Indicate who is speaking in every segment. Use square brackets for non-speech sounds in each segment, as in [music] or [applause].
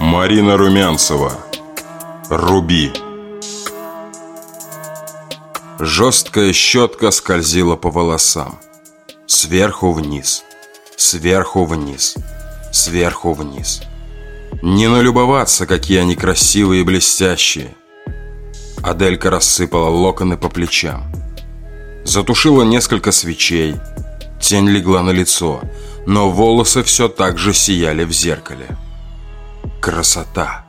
Speaker 1: Марина Румянцева. Руби. Жесткая щетка скользила по волосам. Сверху вниз. Сверху вниз. Сверху вниз. Не налюбоваться, какие они красивые и блестящие. Аделька рассыпала локоны по плечам. Затушила несколько свечей. Тень легла на лицо Но волосы все так же сияли в зеркале Красота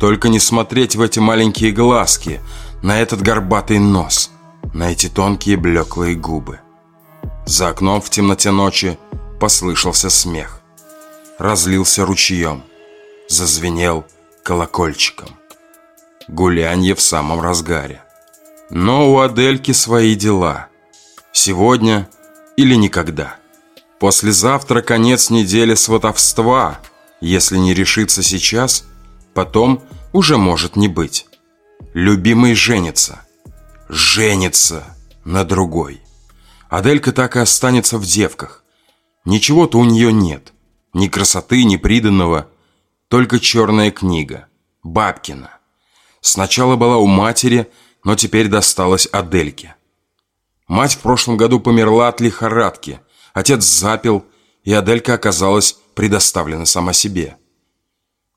Speaker 1: Только не смотреть в эти маленькие глазки На этот горбатый нос На эти тонкие блеклые губы За окном в темноте ночи Послышался смех Разлился ручьем Зазвенел колокольчиком Гулянье в самом разгаре но у Адельки свои дела. Сегодня или никогда. Послезавтра конец недели сватовства. Если не решится сейчас, потом уже может не быть. Любимый женится. Женится на другой. Аделька так и останется в девках. Ничего-то у нее нет. Ни красоты, ни приданного. Только черная книга. Бабкина. Сначала была у матери, но теперь досталось Адельке. Мать в прошлом году померла от лихорадки, отец запил, и Аделька оказалась предоставлена сама себе.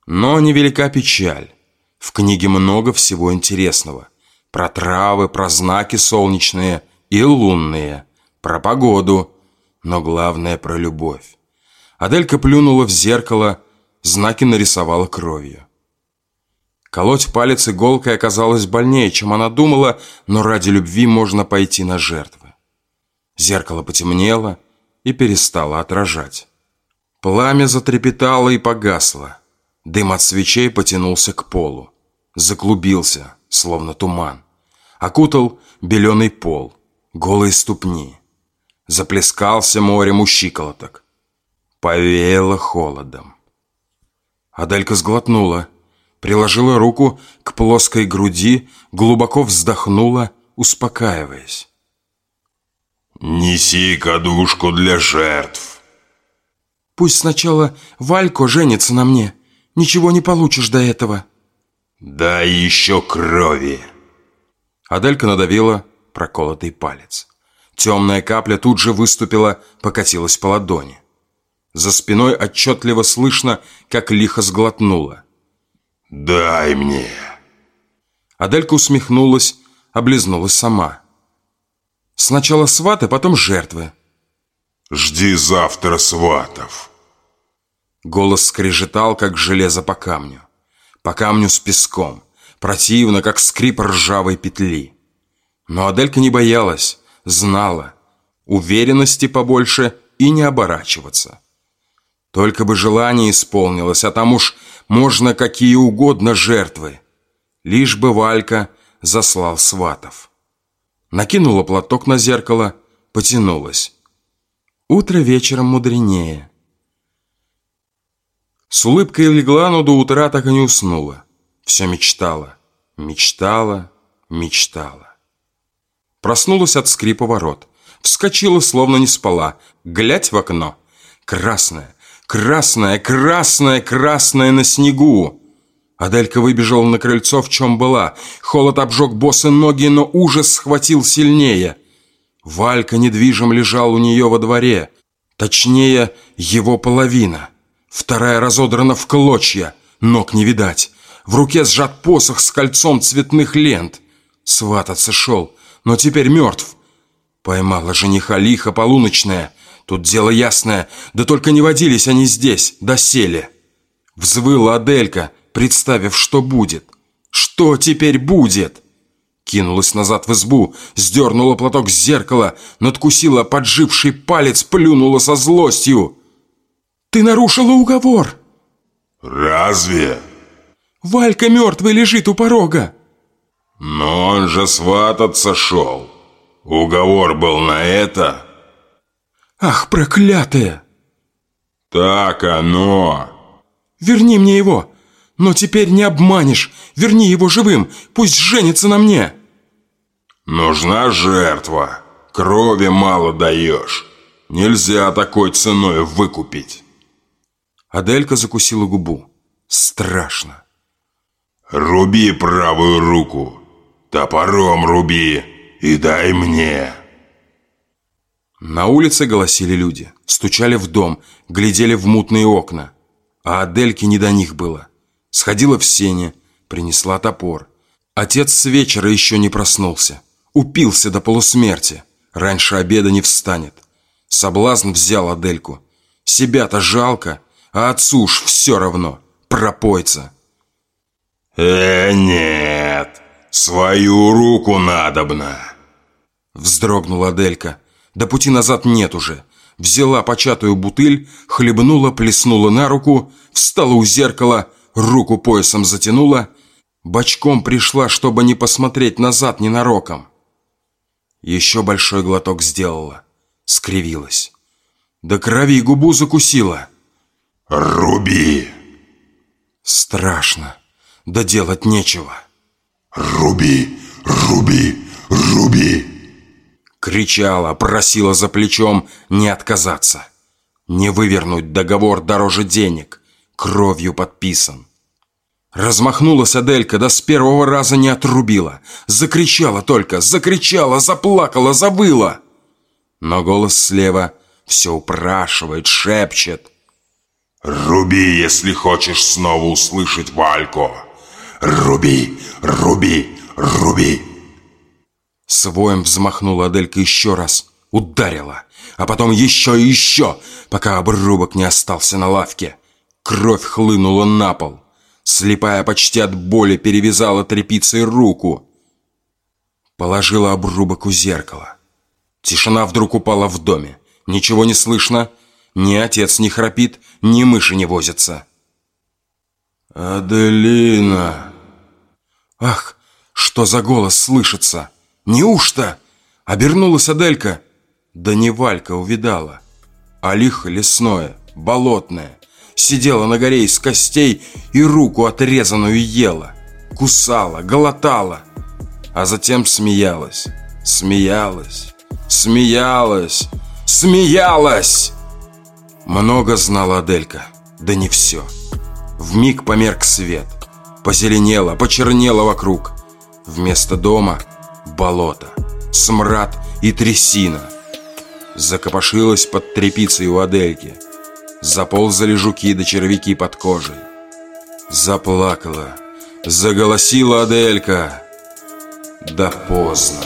Speaker 1: Но невелика печаль. В книге много всего интересного. Про травы, про знаки солнечные и лунные, про погоду, но главное про любовь. Аделька плюнула в зеркало, знаки нарисовала кровью. Колоть палец иголкой оказалось больнее, чем она думала, но ради любви можно пойти на жертвы. Зеркало потемнело и перестало отражать. Пламя затрепетало и погасло. Дым от свечей потянулся к полу. Заклубился, словно туман. Окутал беленый пол, голые ступни. Заплескался морем у щиколоток. Повеяло холодом. Аделька сглотнула – приложила руку к плоской груди, глубоко вздохнула, успокаиваясь.
Speaker 2: «Неси кадушку для жертв».
Speaker 3: «Пусть сначала Валько женится на мне. Ничего не получишь до этого».
Speaker 2: «Дай еще крови».
Speaker 1: Аделька надавила проколотый палец. Темная капля тут же выступила, покатилась по ладони. За спиной отчетливо слышно, как лихо сглотнула.
Speaker 2: «Дай мне!»
Speaker 1: Аделька усмехнулась, облизнулась сама. Сначала сваты, потом жертвы.
Speaker 2: «Жди завтра сватов!»
Speaker 1: Голос скрежетал, как железо по камню. По камню с песком. Противно, как скрип ржавой петли. Но Аделька не боялась, знала. Уверенности побольше и не оборачиваться. Только бы желание исполнилось, а там уж можно какие угодно жертвы. Лишь бы Валька заслал сватов. Накинула платок на зеркало, потянулась. Утро вечером мудренее. С улыбкой легла, но до утра так и не уснула. Все мечтала, мечтала, мечтала. Проснулась от скрипа ворот. Вскочила, словно не спала. Глядь в окно. Красная, Красная, красная, красная на снегу. Аделька выбежала на крыльцо, в чем была. Холод обжег босы ноги, но ужас схватил сильнее. Валька недвижим лежал у нее во дворе. Точнее, его половина. Вторая разодрана в клочья. Ног не видать. В руке сжат посох с кольцом цветных лент. Свататься шел, но теперь мертв. Поймала жениха лихо полуночная. Тут дело ясное, да только не водились они здесь, досели. Взвыла Аделька, представив, что будет. Что теперь будет? Кинулась назад в избу, сдернула платок с зеркала, надкусила подживший палец, плюнула со злостью. «Ты нарушила уговор!»
Speaker 2: «Разве?»
Speaker 3: «Валька мертвый лежит у порога!»
Speaker 2: «Но он же свататься шел. Уговор был на это?»
Speaker 3: «Ах, проклятая!»
Speaker 2: «Так оно!»
Speaker 3: «Верни мне его! Но теперь не обманешь! Верни его живым! Пусть женится на мне!»
Speaker 2: «Нужна жертва! Крови мало даешь! Нельзя такой ценой выкупить!»
Speaker 1: Аделька закусила губу. Страшно.
Speaker 2: «Руби правую руку, топором руби и дай мне!»
Speaker 1: На улице голосили люди, стучали в дом, глядели в мутные окна. А Адельке не до них было. Сходила в сене, принесла топор. Отец с вечера еще не проснулся. Упился до полусмерти. Раньше обеда не встанет. Соблазн взял Адельку. Себя-то жалко, а отцу уж все равно. Пропойца.
Speaker 2: «Э, нет, свою руку надобно!»
Speaker 1: Вздрогнула Аделька. Да пути назад нет уже. Взяла початую бутыль, хлебнула, плеснула на руку, встала у зеркала, руку поясом затянула, бочком пришла, чтобы не посмотреть назад ненароком. Еще большой глоток сделала, скривилась. До крови губу закусила.
Speaker 2: «Руби!»
Speaker 1: Страшно, да делать нечего.
Speaker 2: «Руби! Руби! Руби!»
Speaker 1: Кричала, просила за плечом не отказаться. Не вывернуть договор дороже денег. Кровью подписан. Размахнулась Аделька, да с первого раза не отрубила. Закричала только, закричала, заплакала, завыла. Но голос слева все упрашивает, шепчет.
Speaker 2: «Руби, если хочешь снова услышать Вальку! Руби, руби, руби!»
Speaker 1: Своем взмахнула Аделька еще раз, ударила, а потом еще и еще, пока обрубок не остался на лавке. Кровь хлынула на пол. Слепая почти от боли перевязала тряпицей руку. Положила обрубок у зеркала. Тишина вдруг упала в доме. Ничего не слышно. Ни отец не храпит, ни мыши не возятся.
Speaker 2: «Аделина!»
Speaker 1: Ах, что за голос слышится! Неужто? Обернулась Аделька. Да не Валька увидала, а лихо лесное, болотное. Сидела на горе из костей и руку отрезанную ела. Кусала, голотала. А затем смеялась, смеялась, смеялась, смеялась. Много знала Аделька, да не все. В миг померк свет. Позеленело, почернело вокруг. Вместо дома болото, смрад и трясина. Закопошилась под тряпицей у Адельки. Заползали жуки да червяки под кожей. Заплакала, заголосила Аделька. Да поздно.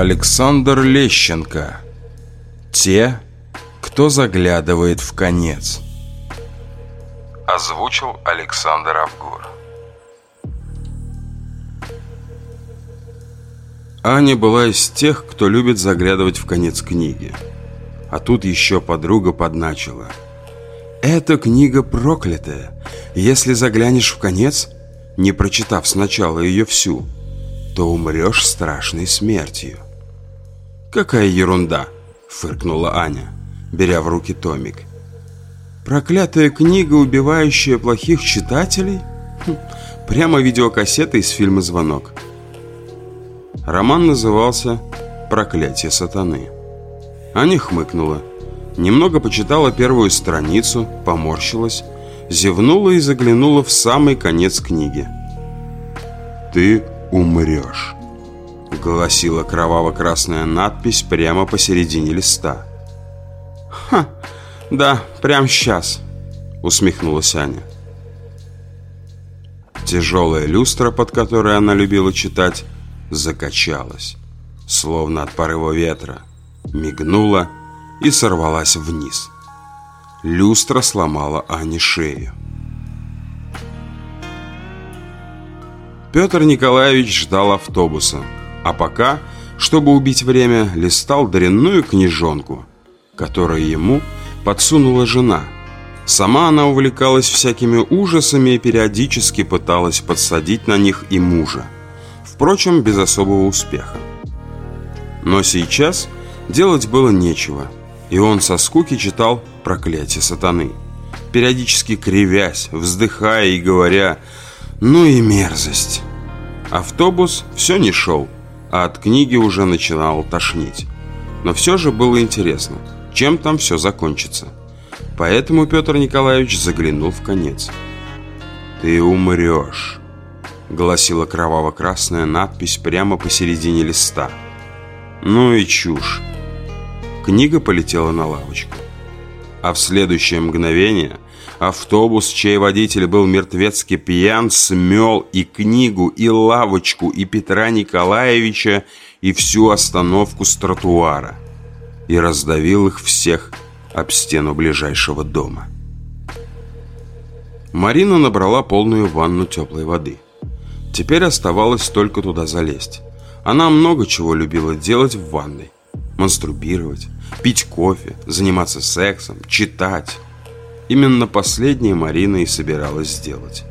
Speaker 1: Александр Лещенко. Те, кто заглядывает в конец. Озвучил Александр Авгур. Аня была из тех, кто любит заглядывать в конец книги. А тут еще подруга подначила. «Эта книга проклятая. Если заглянешь в конец, не прочитав сначала ее всю, то умрешь страшной смертью». «Какая ерунда!» – фыркнула Аня, беря в руки томик. «Проклятая книга, убивающая плохих читателей? [laughs] Прямо видеокассета из фильма «Звонок». Роман назывался «Проклятие сатаны». Аня хмыкнула, немного почитала первую страницу, поморщилась, зевнула и заглянула в самый конец книги. «Ты умрешь» гласила кроваво-красная надпись прямо посередине листа. «Ха, да, прямо сейчас», — усмехнулась Аня. Тяжелая люстра, под которой она любила читать, закачалась, словно от порыва ветра, мигнула и сорвалась вниз. Люстра сломала Ане шею. Петр Николаевич ждал автобуса, а пока, чтобы убить время, листал дрянную книжонку, которую ему подсунула жена. Сама она увлекалась всякими ужасами и периодически пыталась подсадить на них и мужа. Впрочем, без особого успеха. Но сейчас делать было нечего, и он со скуки читал «Проклятие сатаны», периодически кривясь, вздыхая и говоря «Ну и мерзость». Автобус все не шел, а от книги уже начинал тошнить. Но все же было интересно, чем там все закончится. Поэтому Петр Николаевич заглянул в конец. «Ты умрешь», — гласила кроваво-красная надпись прямо посередине листа. «Ну и чушь». Книга полетела на лавочку. А в следующее мгновение автобус, чей водитель был мертвецки пьян, смел и книгу, и лавочку, и Петра Николаевича, и всю остановку с тротуара. И раздавил их всех об стену ближайшего дома. Марина набрала полную ванну теплой воды. Теперь оставалось только туда залезть. Она много чего любила делать в ванной. Мастурбировать, пить кофе, заниматься сексом, читать. Именно последнее Марина и собиралась сделать.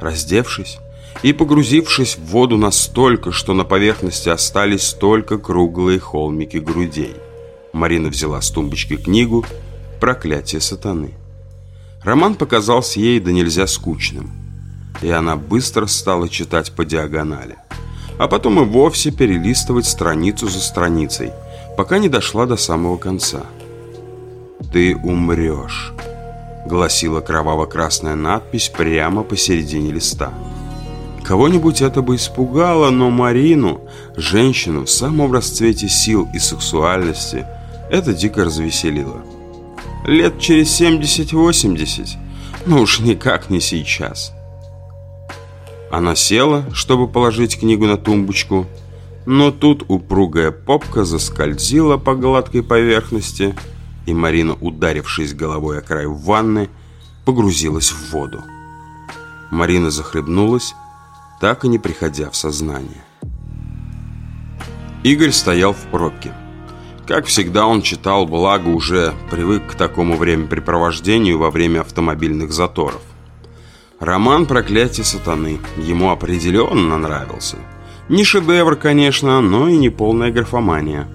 Speaker 1: Раздевшись и погрузившись в воду настолько, что на поверхности остались только круглые холмики грудей, Марина взяла с тумбочки книгу «Проклятие сатаны». Роман показался ей да нельзя скучным, и она быстро стала читать по диагонали, а потом и вовсе перелистывать страницу за страницей – пока не дошла до самого конца. «Ты умрешь», — гласила кроваво-красная надпись прямо посередине листа. Кого-нибудь это бы испугало, но Марину, женщину в самом расцвете сил и сексуальности, это дико развеселило. Лет через 70-80, но уж никак не сейчас. Она села, чтобы положить книгу на тумбочку, но тут упругая попка заскользила по гладкой поверхности, и Марина, ударившись головой о край ванны, погрузилась в воду. Марина захлебнулась, так и не приходя в сознание. Игорь стоял в пробке. Как всегда, он читал, благо уже привык к такому времяпрепровождению во время автомобильных заторов. Роман «Проклятие сатаны» ему определенно нравился – не шедевр, конечно, но и не полная графомания.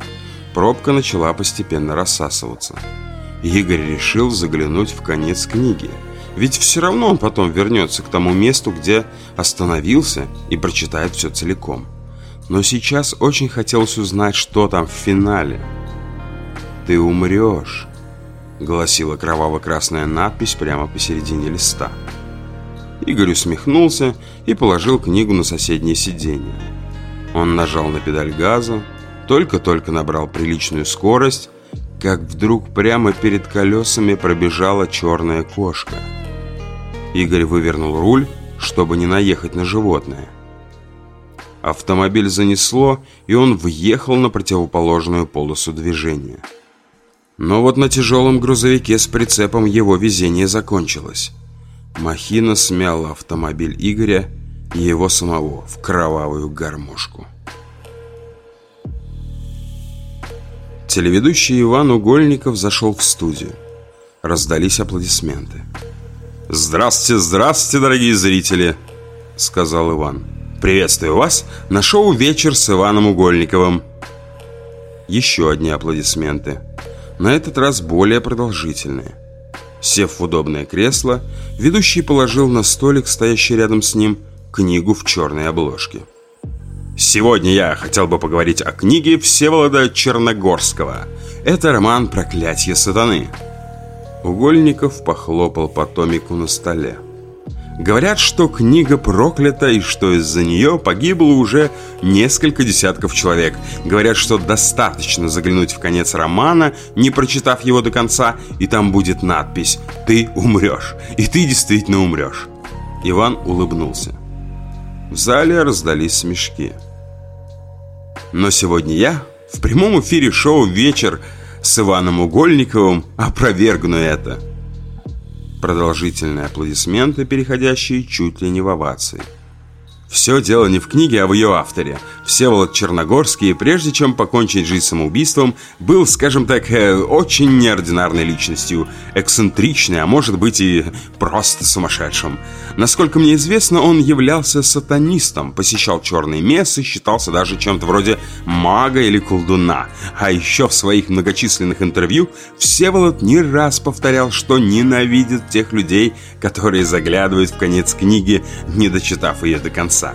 Speaker 1: Пробка начала постепенно рассасываться. Игорь решил заглянуть в конец книги. Ведь все равно он потом вернется к тому месту, где остановился и прочитает все целиком. Но сейчас очень хотелось узнать, что там в финале. «Ты умрешь», — гласила кроваво-красная надпись прямо посередине листа. Игорь усмехнулся и положил книгу на соседнее сиденье. Он нажал на педаль газа, только-только набрал приличную скорость, как вдруг прямо перед колесами пробежала черная кошка. Игорь вывернул руль, чтобы не наехать на животное. Автомобиль занесло, и он въехал на противоположную полосу движения. Но вот на тяжелом грузовике с прицепом его везение закончилось. Махина смяла автомобиль Игоря и его самого в кровавую гармошку. Телеведущий Иван Угольников зашел в студию. Раздались аплодисменты. «Здравствуйте, здравствуйте, дорогие зрители!» Сказал Иван. «Приветствую вас на шоу «Вечер с Иваном Угольниковым». Еще одни аплодисменты. На этот раз более продолжительные. Сев в удобное кресло, ведущий положил на столик, стоящий рядом с ним, книгу в черной обложке. Сегодня я хотел бы поговорить о книге Всеволода Черногорского. Это роман «Проклятье сатаны». Угольников похлопал по томику на столе. Говорят, что книга проклята и что из-за нее погибло уже несколько десятков человек. Говорят, что достаточно заглянуть в конец романа, не прочитав его до конца, и там будет надпись «Ты умрешь». И ты действительно умрешь. Иван улыбнулся. В зале раздались смешки. Но сегодня я в прямом эфире шоу «Вечер» с Иваном Угольниковым опровергну это. Продолжительные аплодисменты, переходящие чуть ли не в овации. Все дело не в книге, а в ее авторе. Всеволод Черногорский, прежде чем покончить жизнь самоубийством, был, скажем так, э, очень неординарной личностью, эксцентричной, а может быть и просто сумасшедшим. Насколько мне известно, он являлся сатанистом, посещал черные мессы, считался даже чем-то вроде мага или колдуна. А еще в своих многочисленных интервью Всеволод не раз повторял, что ненавидит тех людей, которые заглядывают в конец книги, не дочитав ее до конца отца.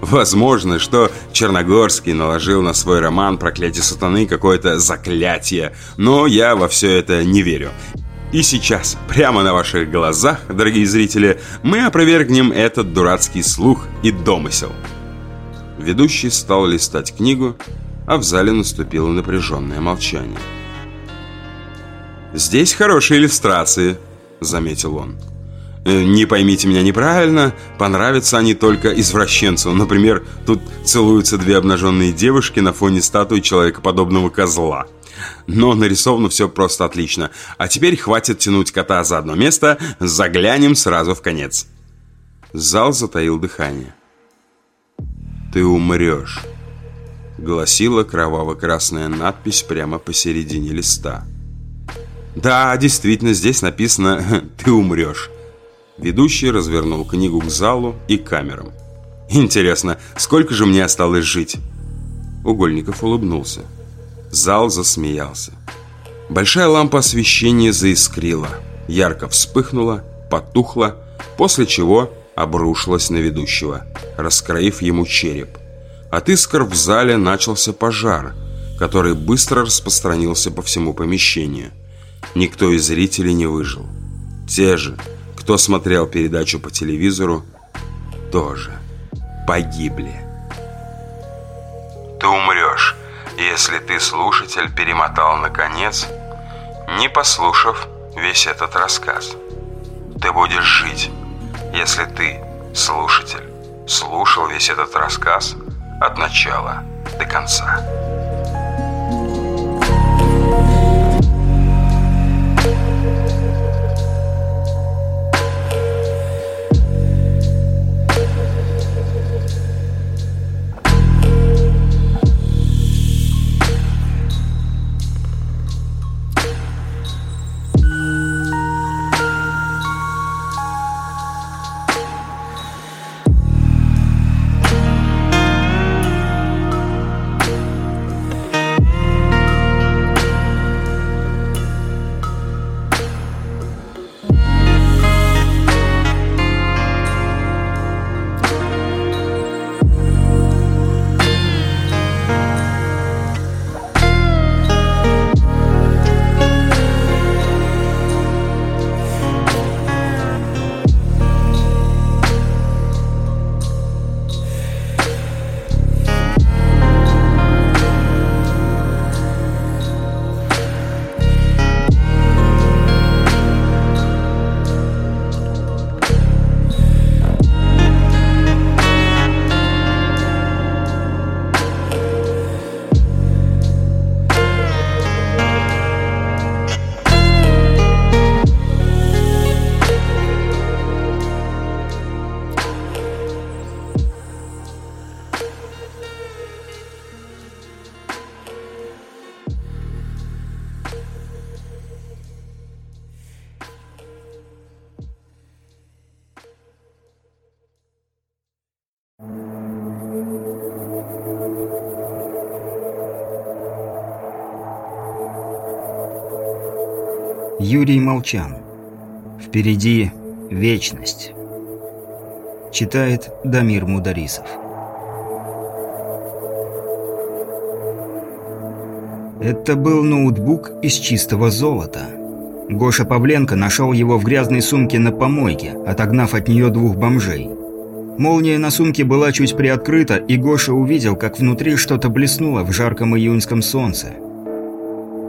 Speaker 1: Возможно, что Черногорский наложил на свой роман «Проклятие сатаны» какое-то заклятие, но я во все это не верю. И сейчас, прямо на ваших глазах, дорогие зрители, мы опровергнем этот дурацкий слух и домысел. Ведущий стал листать книгу, а в зале наступило напряженное молчание. «Здесь хорошие иллюстрации», — заметил он. Э, не поймите меня неправильно, понравятся они только извращенцу. Например, тут целуются две обнаженные девушки на фоне статуи человекоподобного козла. Но нарисовано все просто отлично. А теперь хватит тянуть кота за одно место, заглянем сразу в конец. Зал затаил дыхание. «Ты умрешь», — гласила кроваво-красная надпись прямо посередине листа. «Да, действительно, здесь написано «Ты умрешь». Ведущий развернул книгу к залу и камерам. «Интересно, сколько же мне осталось жить?» Угольников улыбнулся. Зал засмеялся. Большая лампа освещения заискрила, ярко вспыхнула, потухла, после чего обрушилась на ведущего, раскроив ему череп. От искр в зале начался пожар, который быстро распространился по всему помещению. Никто из зрителей не выжил. Те же, кто смотрел передачу по телевизору, тоже погибли. Ты умрешь, если ты, слушатель, перемотал наконец, не послушав весь этот рассказ. Ты будешь жить, если ты, слушатель, слушал весь этот рассказ от начала до конца.
Speaker 4: Юрий Молчан. Впереди вечность. Читает Дамир Мударисов. Это был ноутбук из чистого золота. Гоша Павленко нашел его в грязной сумке на помойке, отогнав от нее двух бомжей. Молния на сумке была чуть приоткрыта, и Гоша увидел, как внутри что-то блеснуло в жарком июньском солнце.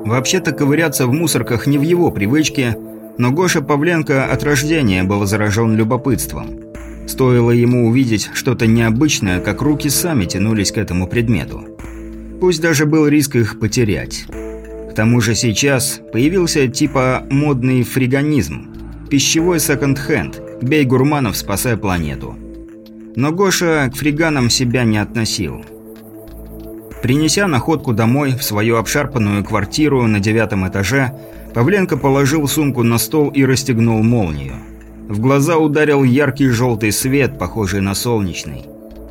Speaker 4: Вообще-то ковыряться в мусорках не в его привычке, но Гоша Павленко от рождения был заражен любопытством. Стоило ему увидеть что-то необычное, как руки сами тянулись к этому предмету. Пусть даже был риск их потерять. К тому же сейчас появился типа модный фриганизм. Пищевой секонд-хенд. Бей гурманов, спасай планету. Но Гоша к фриганам себя не относил. Принеся находку домой, в свою обшарпанную квартиру на девятом этаже, Павленко положил сумку на стол и расстегнул молнию. В глаза ударил яркий желтый свет, похожий на солнечный.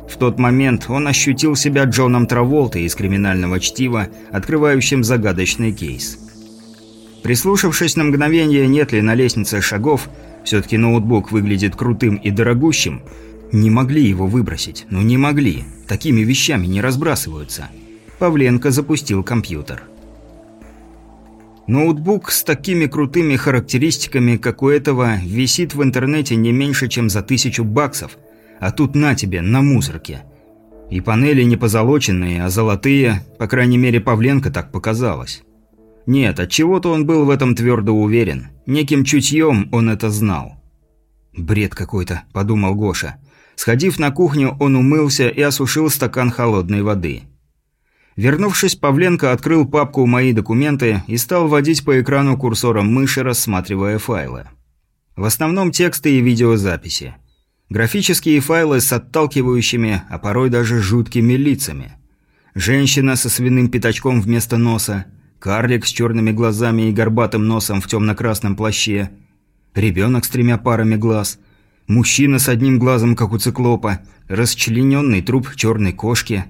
Speaker 4: В тот момент он ощутил себя Джоном Траволтой из криминального чтива, открывающим загадочный кейс. Прислушавшись на мгновение, нет ли на лестнице шагов, все-таки ноутбук выглядит крутым и дорогущим, не могли его выбросить, ну не могли, такими вещами не разбрасываются. Павленко запустил компьютер. Ноутбук с такими крутыми характеристиками, как у этого, висит в интернете не меньше, чем за тысячу баксов, а тут на тебе, на мусорке. И панели не позолоченные, а золотые, по крайней мере Павленко так показалось. Нет, от чего то он был в этом твердо уверен. Неким чутьем он это знал. «Бред какой-то», – подумал Гоша. Сходив на кухню, он умылся и осушил стакан холодной воды. Вернувшись, Павленко открыл папку «Мои документы» и стал водить по экрану курсором мыши, рассматривая файлы. В основном тексты и видеозаписи. Графические файлы с отталкивающими, а порой даже жуткими лицами. Женщина со свиным пятачком вместо носа – Карлик с черными глазами и горбатым носом в темно-красном плаще. Ребенок с тремя парами глаз. Мужчина с одним глазом, как у циклопа. Расчлененный труп черной кошки.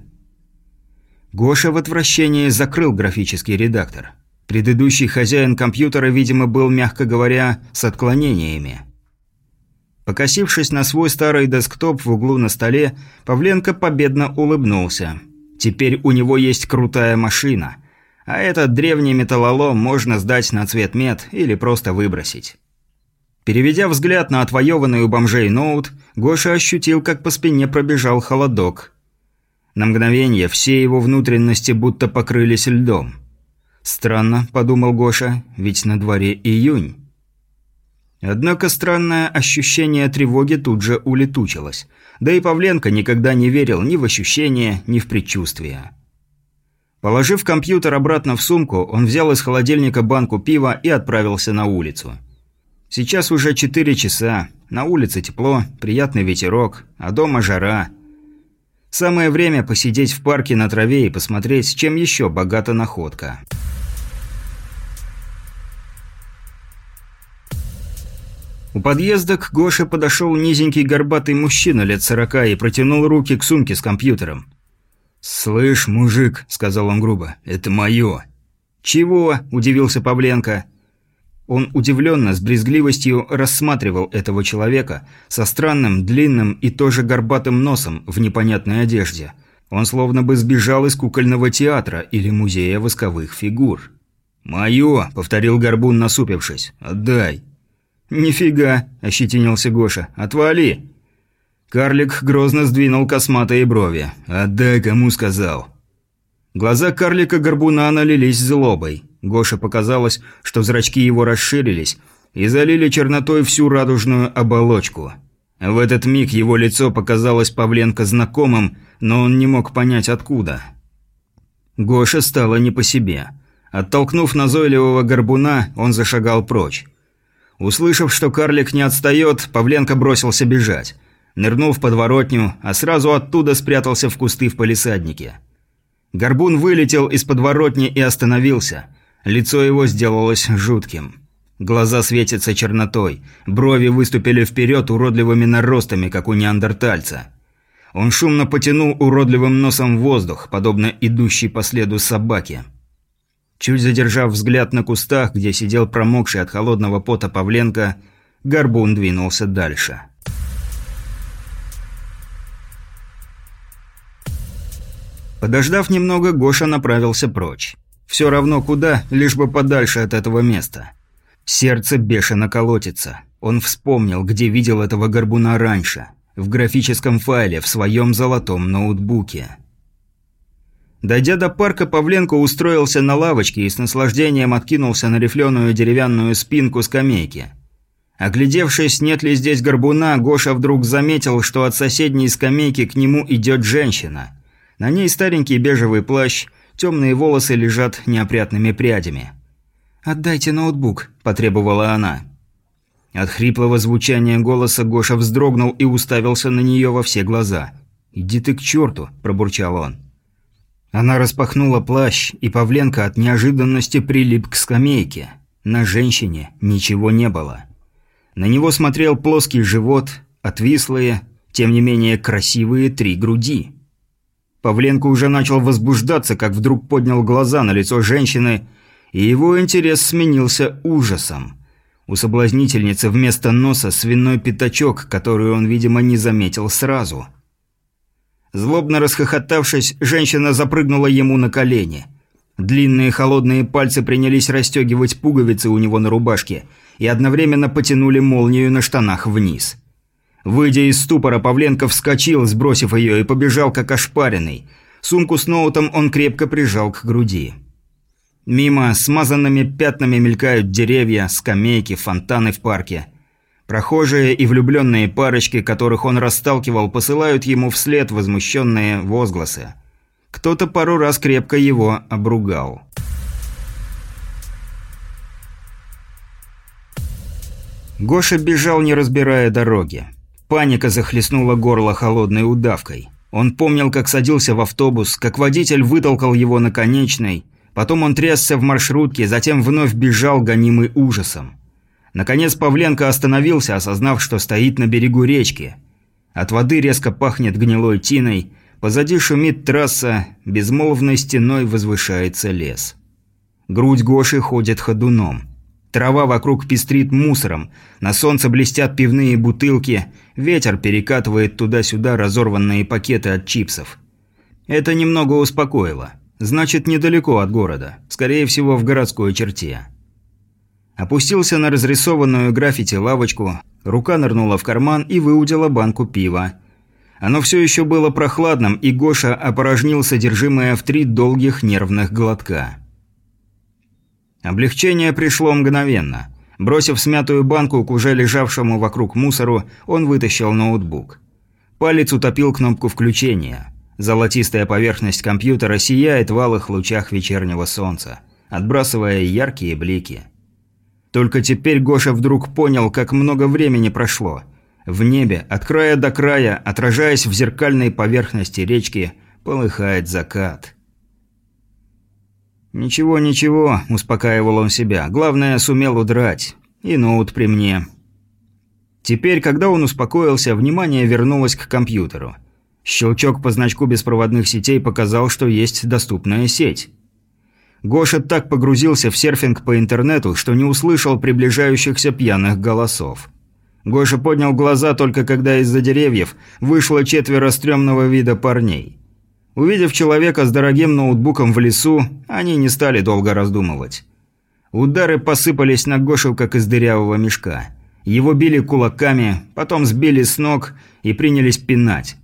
Speaker 4: Гоша в отвращении закрыл графический редактор. Предыдущий хозяин компьютера, видимо, был, мягко говоря, с отклонениями. Покосившись на свой старый десктоп в углу на столе, Павленко победно улыбнулся. Теперь у него есть крутая машина – а этот древний металлолом можно сдать на цвет мед или просто выбросить. Переведя взгляд на отвоеванный у бомжей ноут, Гоша ощутил, как по спине пробежал холодок. На мгновение все его внутренности будто покрылись льдом. «Странно», – подумал Гоша, – «ведь на дворе июнь». Однако странное ощущение тревоги тут же улетучилось. Да и Павленко никогда не верил ни в ощущения, ни в предчувствия. Положив компьютер обратно в сумку, он взял из холодильника банку пива и отправился на улицу. Сейчас уже 4 часа, на улице тепло, приятный ветерок, а дома жара. Самое время посидеть в парке на траве и посмотреть, чем еще богата находка. У подъезда к Гоше подошел низенький горбатый мужчина лет сорока и протянул руки к сумке с компьютером. «Слышь, мужик», — сказал он грубо, — «это мое». «Чего?» – удивился Павленко. Он удивленно, с брезгливостью рассматривал этого человека со странным, длинным и тоже горбатым носом в непонятной одежде. Он словно бы сбежал из кукольного театра или музея восковых фигур. «Мое!» – повторил Горбун, насупившись. «Отдай!» «Нифига!» – ощетинился Гоша. «Отвали!» Карлик грозно сдвинул косматые брови. «Отдай, кому сказал». Глаза карлика-горбуна налились злобой. Гоше показалось, что зрачки его расширились и залили чернотой всю радужную оболочку. В этот миг его лицо показалось Павленко знакомым, но он не мог понять откуда. Гоша стало не по себе. Оттолкнув назойливого горбуна, он зашагал прочь. Услышав, что карлик не отстает, Павленко бросился бежать нырнул в подворотню, а сразу оттуда спрятался в кусты в палисаднике. Горбун вылетел из подворотни и остановился. Лицо его сделалось жутким. Глаза светятся чернотой, брови выступили вперед уродливыми наростами, как у неандертальца. Он шумно потянул уродливым носом воздух, подобно идущей по следу собаке. Чуть задержав взгляд на кустах, где сидел промокший от холодного пота Павленко, Горбун двинулся дальше. Подождав немного, Гоша направился прочь. Все равно куда, лишь бы подальше от этого места. Сердце бешено колотится. Он вспомнил, где видел этого горбуна раньше. В графическом файле, в своем золотом ноутбуке. Дойдя до парка, Павленко устроился на лавочке и с наслаждением откинулся на рифленую деревянную спинку скамейки. Оглядевшись, нет ли здесь горбуна, Гоша вдруг заметил, что от соседней скамейки к нему идет женщина – на ней старенький бежевый плащ, темные волосы лежат неопрятными прядями. «Отдайте ноутбук», – потребовала она. От хриплого звучания голоса Гоша вздрогнул и уставился на нее во все глаза. «Иди ты к черту!» – пробурчал он. Она распахнула плащ, и Павленко от неожиданности прилип к скамейке. На женщине ничего не было. На него смотрел плоский живот, отвислые, тем не менее красивые три груди. Павленко уже начал возбуждаться, как вдруг поднял глаза на лицо женщины, и его интерес сменился ужасом. У соблазнительницы вместо носа свиной пятачок, который он, видимо, не заметил сразу. Злобно расхохотавшись, женщина запрыгнула ему на колени. Длинные холодные пальцы принялись расстегивать пуговицы у него на рубашке и одновременно потянули молнию на штанах вниз. Выйдя из ступора, Павленко вскочил, сбросив ее, и побежал как ошпаренный. Сумку с ноутом он крепко прижал к груди. Мимо смазанными пятнами мелькают деревья, скамейки, фонтаны в парке. Прохожие и влюбленные парочки, которых он расталкивал, посылают ему вслед возмущенные возгласы. Кто-то пару раз крепко его обругал. Гоша бежал, не разбирая дороги. Паника захлестнула горло холодной удавкой. Он помнил, как садился в автобус, как водитель вытолкал его на конечной. Потом он трясся в маршрутке, затем вновь бежал, гонимый ужасом. Наконец Павленко остановился, осознав, что стоит на берегу речки. От воды резко пахнет гнилой тиной, позади шумит трасса, безмолвной стеной возвышается лес. Грудь Гоши ходит ходуном. Трава вокруг пестрит мусором, на солнце блестят пивные бутылки, ветер перекатывает туда-сюда разорванные пакеты от чипсов. Это немного успокоило. Значит, недалеко от города, скорее всего, в городской черте. Опустился на разрисованную граффити лавочку, рука нырнула в карман и выудила банку пива. Оно все еще было прохладным, и Гоша опорожнил содержимое в три долгих нервных глотка. Облегчение пришло мгновенно. Бросив смятую банку к уже лежавшему вокруг мусору, он вытащил ноутбук. Палец утопил кнопку включения. Золотистая поверхность компьютера сияет в алых лучах вечернего солнца, отбрасывая яркие блики. Только теперь Гоша вдруг понял, как много времени прошло. В небе, от края до края, отражаясь в зеркальной поверхности речки, полыхает закат. «Ничего, ничего», – успокаивал он себя. «Главное, сумел удрать. И ноут при мне». Теперь, когда он успокоился, внимание вернулось к компьютеру. Щелчок по значку беспроводных сетей показал, что есть доступная сеть. Гоша так погрузился в серфинг по интернету, что не услышал приближающихся пьяных голосов. Гоша поднял глаза только когда из-за деревьев вышло четверо стрёмного вида парней. Увидев человека с дорогим ноутбуком в лесу, они не стали долго раздумывать. Удары посыпались на Гошу, как из дырявого мешка. Его били кулаками, потом сбили с ног и принялись пинать.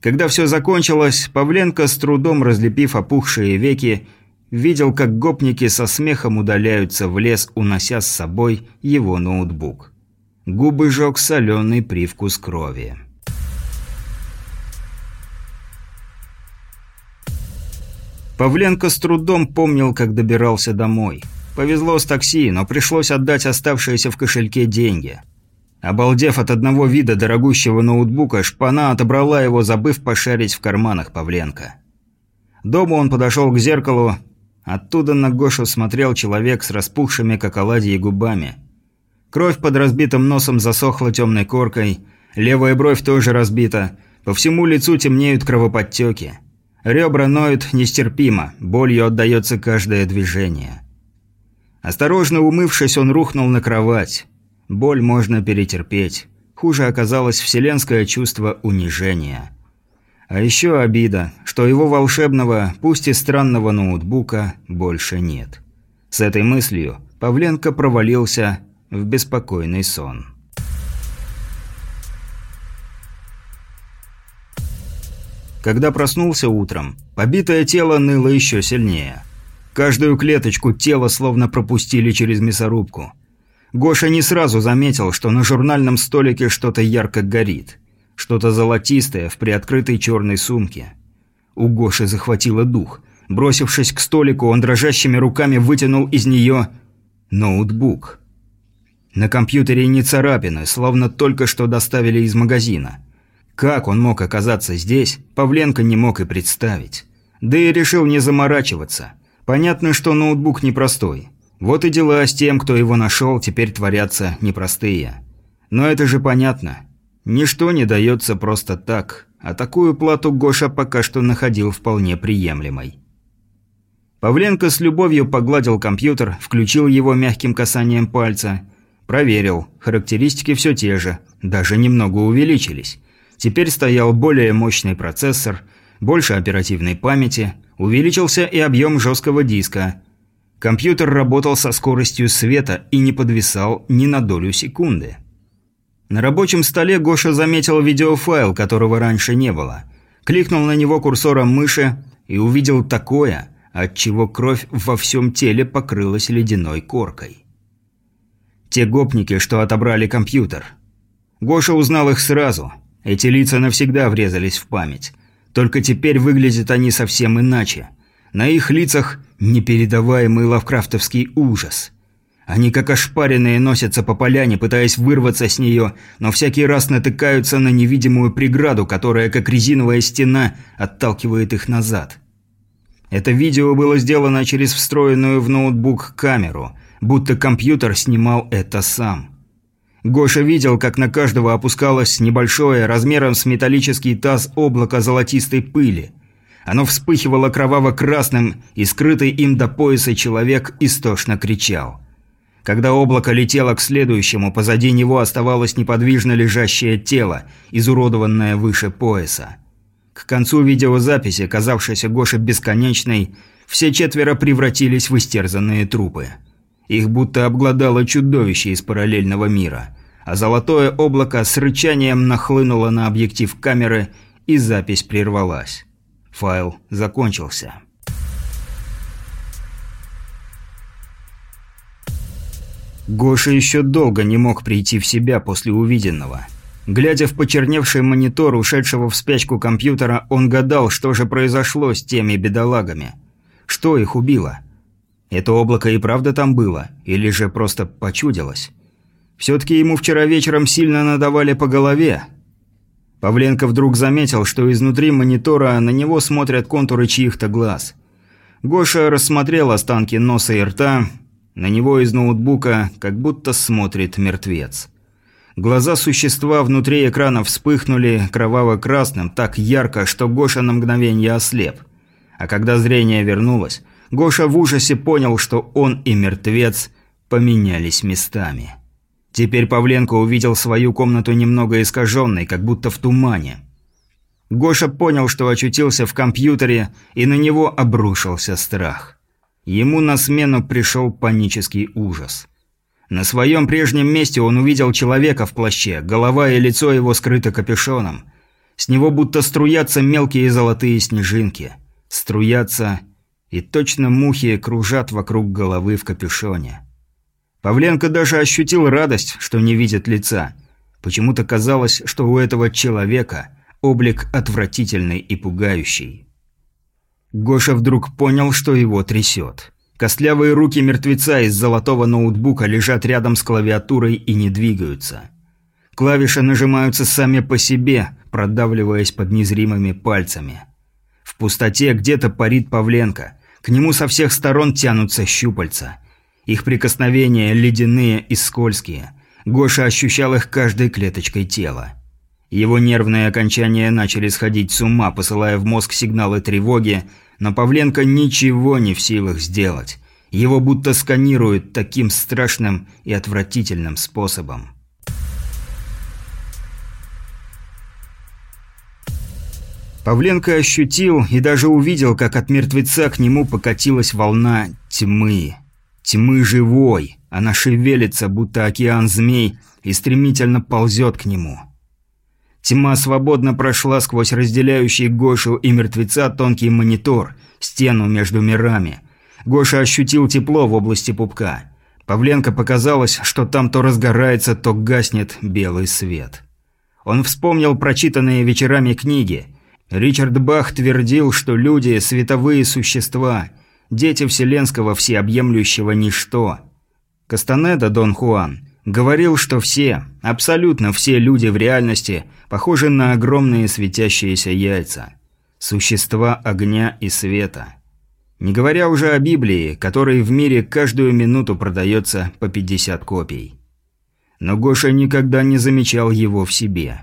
Speaker 4: Когда все закончилось, Павленко, с трудом разлепив опухшие веки, видел, как гопники со смехом удаляются в лес, унося с собой его ноутбук. Губы жег соленый привкус крови. Павленко с трудом помнил, как добирался домой. Повезло с такси, но пришлось отдать оставшиеся в кошельке деньги. Обалдев от одного вида дорогущего ноутбука, шпана отобрала его, забыв пошарить в карманах Павленко. Дома он подошел к зеркалу. Оттуда на Гошу смотрел человек с распухшими, как оладьи, губами. Кровь под разбитым носом засохла темной коркой, левая бровь тоже разбита, по всему лицу темнеют кровоподтеки. Ребра ноют нестерпимо, болью отдается каждое движение. Осторожно умывшись, он рухнул на кровать. Боль можно перетерпеть. Хуже оказалось вселенское чувство унижения. А еще обида, что его волшебного, пусть и странного ноутбука больше нет. С этой мыслью Павленко провалился в беспокойный сон. Когда проснулся утром, побитое тело ныло еще сильнее. Каждую клеточку тела словно пропустили через мясорубку. Гоша не сразу заметил, что на журнальном столике что-то ярко горит. Что-то золотистое в приоткрытой черной сумке. У Гоши захватило дух. Бросившись к столику, он дрожащими руками вытянул из нее ноутбук. На компьютере не царапины, словно только что доставили из магазина. Как он мог оказаться здесь, Павленко не мог и представить. Да и решил не заморачиваться. Понятно, что ноутбук непростой. Вот и дела с тем, кто его нашел, теперь творятся непростые. Но это же понятно. Ничто не дается просто так, а такую плату Гоша пока что находил вполне приемлемой. Павленко с любовью погладил компьютер, включил его мягким касанием пальца. Проверил, характеристики все те же, даже немного увеличились. Теперь стоял более мощный процессор, больше оперативной памяти, увеличился и объем жесткого диска. Компьютер работал со скоростью света и не подвисал ни на долю секунды. На рабочем столе Гоша заметил видеофайл, которого раньше не было. Кликнул на него курсором мыши и увидел такое, от чего кровь во всем теле покрылась ледяной коркой. Те гопники, что отобрали компьютер. Гоша узнал их сразу. Эти лица навсегда врезались в память. Только теперь выглядят они совсем иначе. На их лицах непередаваемый лавкрафтовский ужас – они как ошпаренные носятся по поляне, пытаясь вырваться с нее, но всякий раз натыкаются на невидимую преграду, которая, как резиновая стена, отталкивает их назад. Это видео было сделано через встроенную в ноутбук камеру, будто компьютер снимал это сам. Гоша видел, как на каждого опускалось небольшое, размером с металлический таз облако золотистой пыли. Оно вспыхивало кроваво-красным, и скрытый им до пояса человек истошно кричал – когда облако летело к следующему, позади него оставалось неподвижно лежащее тело, изуродованное выше пояса. К концу видеозаписи, казавшейся Гоше бесконечной, все четверо превратились в истерзанные трупы. Их будто обглодало чудовище из параллельного мира, а золотое облако с рычанием нахлынуло на объектив камеры, и запись прервалась. Файл закончился. Гоша еще долго не мог прийти в себя после увиденного. Глядя в почерневший монитор ушедшего в спячку компьютера, он гадал, что же произошло с теми бедолагами. Что их убило? Это облако и правда там было? Или же просто почудилось? Все-таки ему вчера вечером сильно надавали по голове. Павленко вдруг заметил, что изнутри монитора на него смотрят контуры чьих-то глаз. Гоша рассмотрел останки носа и рта, на него из ноутбука как будто смотрит мертвец. Глаза существа внутри экрана вспыхнули кроваво-красным так ярко, что Гоша на мгновение ослеп. А когда зрение вернулось, Гоша в ужасе понял, что он и мертвец поменялись местами. Теперь Павленко увидел свою комнату немного искаженной, как будто в тумане. Гоша понял, что очутился в компьютере, и на него обрушился страх. Ему на смену пришел панический ужас. На своем прежнем месте он увидел человека в плаще, голова и лицо его скрыты капюшоном. С него будто струятся мелкие золотые снежинки. Струятся, и точно мухи кружат вокруг головы в капюшоне. Павленко даже ощутил радость, что не видит лица. Почему-то казалось, что у этого человека облик отвратительный и пугающий. Гоша вдруг понял, что его трясет. Костлявые руки мертвеца из золотого ноутбука лежат рядом с клавиатурой и не двигаются. Клавиши нажимаются сами по себе, продавливаясь под незримыми пальцами. В пустоте где-то парит Павленко. К нему со всех сторон тянутся щупальца. Их прикосновения ледяные и скользкие. Гоша ощущал их каждой клеточкой тела. Его нервные окончания начали сходить с ума, посылая в мозг сигналы тревоги, но Павленко ничего не в силах сделать. Его будто сканируют таким страшным и отвратительным способом. Павленко ощутил и даже увидел, как от мертвеца к нему покатилась волна тьмы. Тьмы живой. Она шевелится, будто океан змей, и стремительно ползет к нему. Тьма свободно прошла сквозь разделяющий Гошу и мертвеца тонкий монитор, стену между мирами. Гоша ощутил тепло в области пупка. Павленко показалось, что там то разгорается, то гаснет белый свет. Он вспомнил прочитанные вечерами книги. Ричард Бах твердил, что люди – световые существа, дети вселенского всеобъемлющего ничто. Кастанеда Дон Хуан Говорил, что все, абсолютно все люди в реальности похожи на огромные светящиеся яйца. Существа огня и света. Не говоря уже о Библии, которой в мире каждую минуту продается по 50 копий. Но Гоша никогда не замечал его в себе.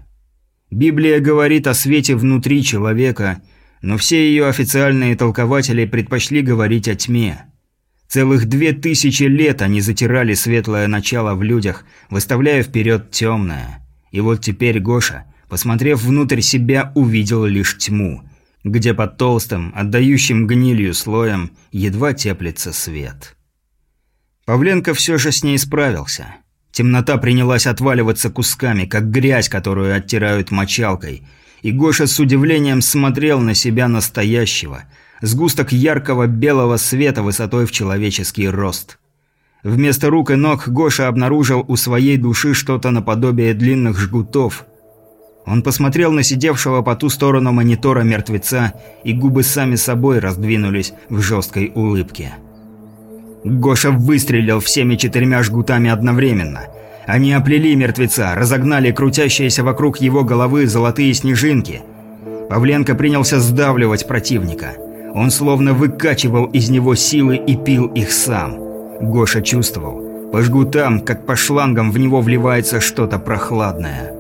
Speaker 4: Библия говорит о свете внутри человека, но все ее официальные толкователи предпочли говорить о тьме. Целых две тысячи лет они затирали светлое начало в людях, выставляя вперед темное. И вот теперь Гоша, посмотрев внутрь себя, увидел лишь тьму, где под толстым, отдающим гнилью слоем, едва теплится свет. Павленко все же с ней справился. Темнота принялась отваливаться кусками, как грязь, которую оттирают мочалкой. И Гоша с удивлением смотрел на себя настоящего. Сгусток яркого белого света высотой в человеческий рост. Вместо рук и ног Гоша обнаружил у своей души что-то наподобие длинных жгутов. Он посмотрел на сидевшего по ту сторону монитора мертвеца, и губы сами собой раздвинулись в жесткой улыбке. Гоша выстрелил всеми четырьмя жгутами одновременно. Они оплели мертвеца, разогнали крутящиеся вокруг его головы золотые снежинки. Павленко принялся сдавливать противника. Он словно выкачивал из него силы и пил их сам. Гоша чувствовал. По жгутам, как по шлангам, в него вливается что-то прохладное.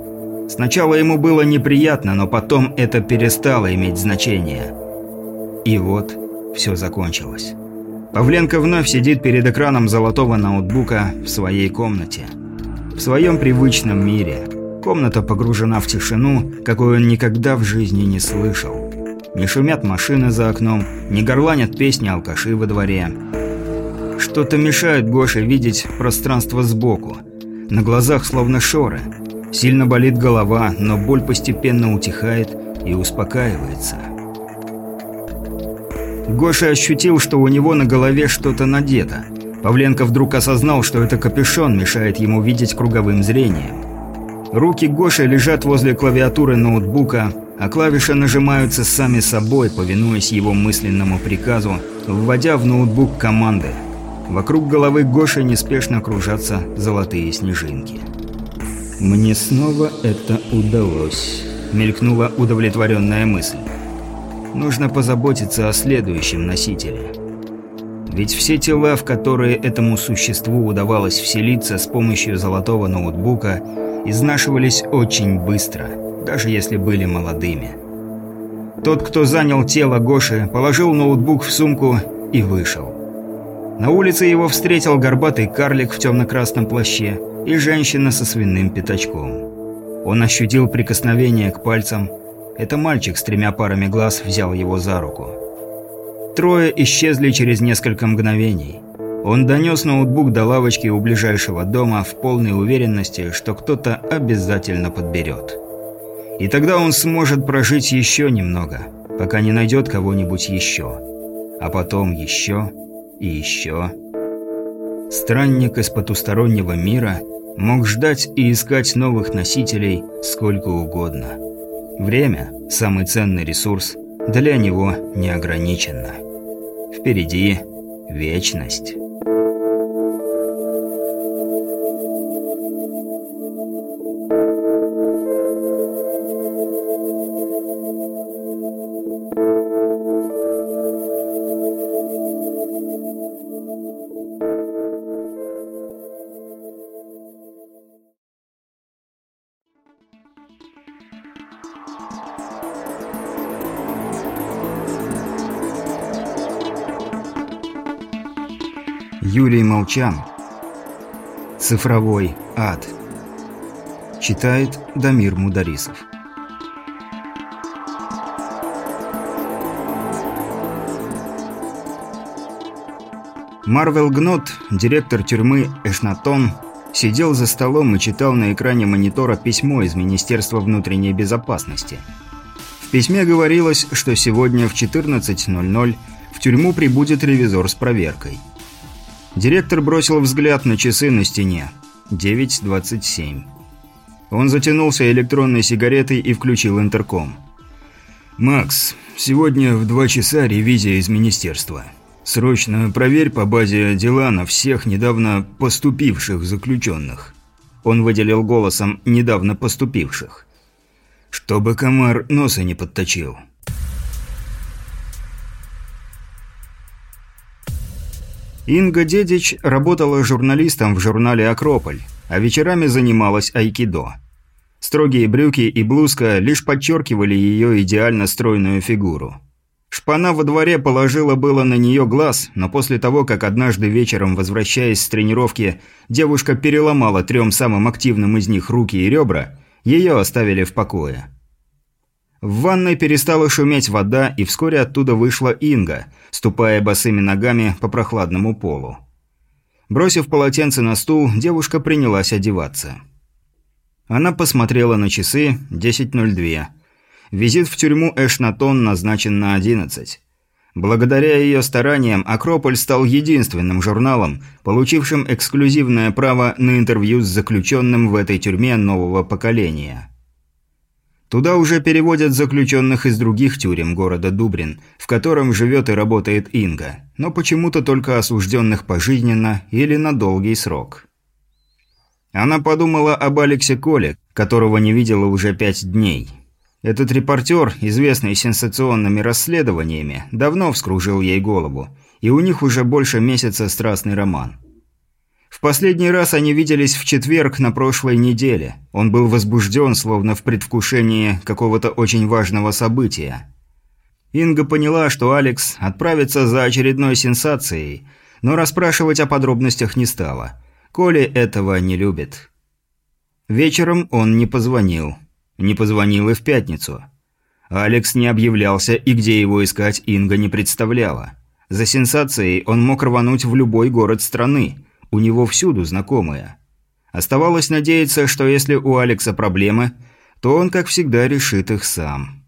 Speaker 4: Сначала ему было неприятно, но потом это перестало иметь значение. И вот все закончилось. Павленко вновь сидит перед экраном золотого ноутбука в своей комнате. В своем привычном мире. Комната погружена в тишину, какой он никогда в жизни не слышал. Не шумят машины за окном, не горланят песни алкаши во дворе. Что-то мешает Гоше видеть пространство сбоку. На глазах словно шоры. Сильно болит голова, но боль постепенно утихает и успокаивается. Гоша ощутил, что у него на голове что-то надето. Павленко вдруг осознал, что это капюшон мешает ему видеть круговым зрением. Руки Гоши лежат возле клавиатуры ноутбука, а клавиши нажимаются сами собой, повинуясь его мысленному приказу, вводя в ноутбук команды. Вокруг головы Гоши неспешно кружатся золотые снежинки. «Мне снова это удалось», — мелькнула удовлетворенная мысль. Нужно позаботиться о следующем носителе. Ведь все тела, в которые этому существу удавалось вселиться с помощью золотого ноутбука, изнашивались очень быстро, даже если были молодыми. Тот, кто занял тело Гоши, положил ноутбук в сумку и вышел. На улице его встретил горбатый карлик в темно-красном плаще и женщина со свиным пятачком. Он ощутил прикосновение к пальцам, это мальчик с тремя парами глаз взял его за руку. Трое исчезли через несколько мгновений. Он донес ноутбук до лавочки у ближайшего дома в полной уверенности, что кто-то обязательно подберет. И тогда он сможет прожить еще немного, пока не найдет кого-нибудь еще. А потом еще и еще. Странник из потустороннего мира мог ждать и искать новых носителей сколько угодно. Время, самый ценный ресурс, для него не ограничено. Впереди вечность. Молчан. Цифровой ад. Читает Дамир Мударисов. Марвел Гнот, директор тюрьмы Эшнатон, сидел за столом и читал на экране монитора письмо из Министерства внутренней безопасности. В письме говорилось, что сегодня в 14.00 в тюрьму прибудет ревизор с проверкой. Директор бросил взгляд на часы на стене. 9.27. Он затянулся электронной сигаретой и включил интерком. «Макс, сегодня в два часа ревизия из министерства. Срочно проверь по базе дела на всех недавно поступивших заключенных. Он выделил голосом недавно поступивших. «Чтобы комар носа не подточил». Инга Дедич работала журналистом в журнале «Акрополь», а вечерами занималась айкидо. Строгие брюки и блузка лишь подчеркивали ее идеально стройную фигуру. Шпана во дворе положила было на нее глаз, но после того, как однажды вечером, возвращаясь с тренировки, девушка переломала трем самым активным из них руки и ребра, ее оставили в покое. В ванной перестала шуметь вода, и вскоре оттуда вышла Инга, ступая босыми ногами по прохладному полу. Бросив полотенце на стул, девушка принялась одеваться. Она посмотрела на часы 10.02. Визит в тюрьму Эшнатон назначен на 11. Благодаря ее стараниям «Акрополь» стал единственным журналом, получившим эксклюзивное право на интервью с заключенным в этой тюрьме нового поколения. Туда уже переводят заключенных из других тюрем города Дубрин, в котором живет и работает Инга, но почему-то только осужденных пожизненно или на долгий срок. Она подумала об Алексе Коле, которого не видела уже пять дней. Этот репортер, известный сенсационными расследованиями, давно вскружил ей голову, и у них уже больше месяца страстный роман. Последний раз они виделись в четверг на прошлой неделе. Он был возбужден, словно в предвкушении какого-то очень важного события. Инга поняла, что Алекс отправится за очередной сенсацией, но расспрашивать о подробностях не стала. Коли этого не любит. Вечером он не позвонил. Не позвонил и в пятницу. Алекс не объявлялся, и где его искать Инга не представляла. За сенсацией он мог рвануть в любой город страны – у него всюду знакомые. Оставалось надеяться, что если у Алекса проблемы, то он, как всегда, решит их сам.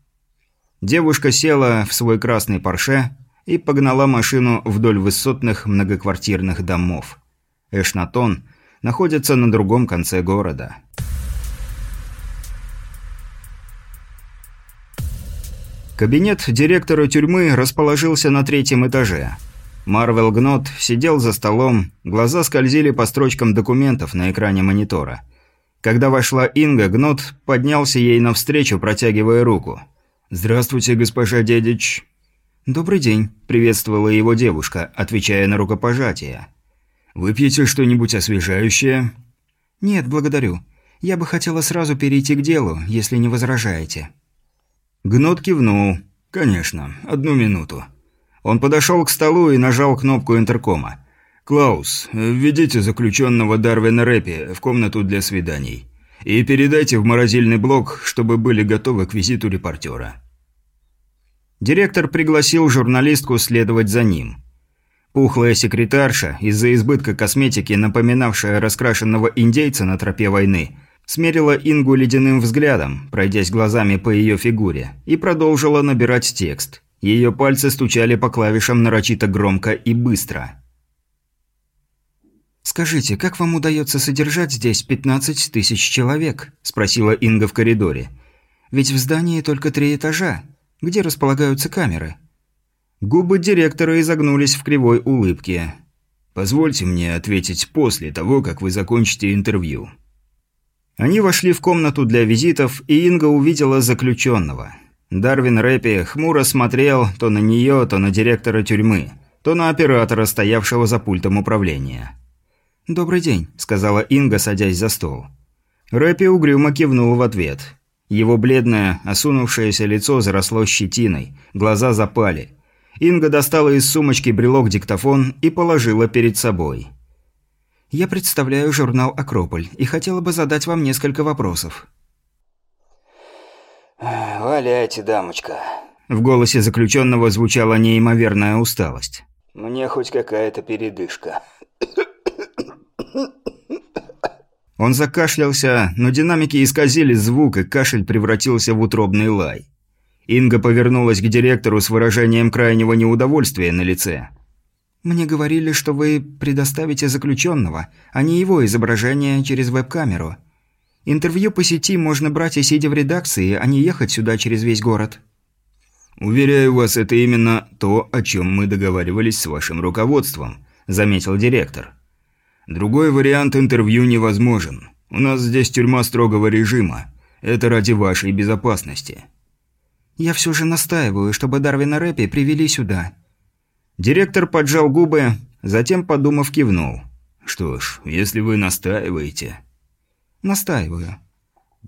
Speaker 4: Девушка села в свой красный Порше и погнала машину вдоль высотных многоквартирных домов. Эшнатон находится на другом конце города. Кабинет директора тюрьмы расположился на третьем этаже – Марвел Гнот сидел за столом, глаза скользили по строчкам документов на экране монитора. Когда вошла Инга, Гнот поднялся ей навстречу, протягивая руку. «Здравствуйте, госпожа Дедич». «Добрый день», – приветствовала его девушка, отвечая на рукопожатие. «Выпьете что-нибудь освежающее?» «Нет, благодарю. Я бы хотела сразу перейти к делу, если не возражаете». Гнот кивнул. «Конечно. Одну минуту». Он подошел к столу и нажал кнопку интеркома. «Клаус, введите заключенного Дарвина Рэпи в комнату для свиданий. И передайте в морозильный блок, чтобы были готовы к визиту репортера». Директор пригласил журналистку следовать за ним. Пухлая секретарша, из-за избытка косметики, напоминавшая раскрашенного индейца на тропе войны, смерила Ингу ледяным взглядом, пройдясь глазами по ее фигуре, и продолжила набирать текст – ее пальцы стучали по клавишам нарочито громко и быстро. «Скажите, как вам удается содержать здесь 15 тысяч человек?» – спросила Инга в коридоре. «Ведь в здании только три этажа. Где располагаются камеры?» Губы директора изогнулись в кривой улыбке. «Позвольте мне ответить после того, как вы закончите интервью». Они вошли в комнату для визитов, и Инга увидела заключенного – Дарвин Рэпи хмуро смотрел то на нее, то на директора тюрьмы, то на оператора, стоявшего за пультом управления. «Добрый день», – сказала Инга, садясь за стол. Рэпи угрюмо кивнул в ответ. Его бледное, осунувшееся лицо заросло щетиной, глаза запали. Инга достала из сумочки брелок-диктофон и положила перед собой. «Я представляю журнал «Акрополь» и хотела бы задать вам несколько вопросов».
Speaker 5: «Валяйте, дамочка».
Speaker 4: В голосе заключенного звучала неимоверная усталость.
Speaker 5: «Мне хоть какая-то передышка».
Speaker 4: Он закашлялся, но динамики исказили звук, и кашель превратился в утробный лай. Инга повернулась к директору с выражением крайнего неудовольствия на лице. «Мне говорили, что вы предоставите заключенного, а не его изображение через веб-камеру. Интервью по сети можно брать и сидя в редакции, а не ехать сюда через весь город».
Speaker 2: «Уверяю вас, это именно то, о чем мы договаривались с вашим руководством», – заметил директор. «Другой вариант интервью невозможен.
Speaker 4: У нас здесь тюрьма строгого режима. Это ради вашей безопасности».
Speaker 6: «Я все же настаиваю, чтобы Дарвина Рэппи привели сюда».
Speaker 4: Директор поджал губы, затем, подумав, кивнул. «Что ж, если вы настаиваете...»
Speaker 6: «Настаиваю».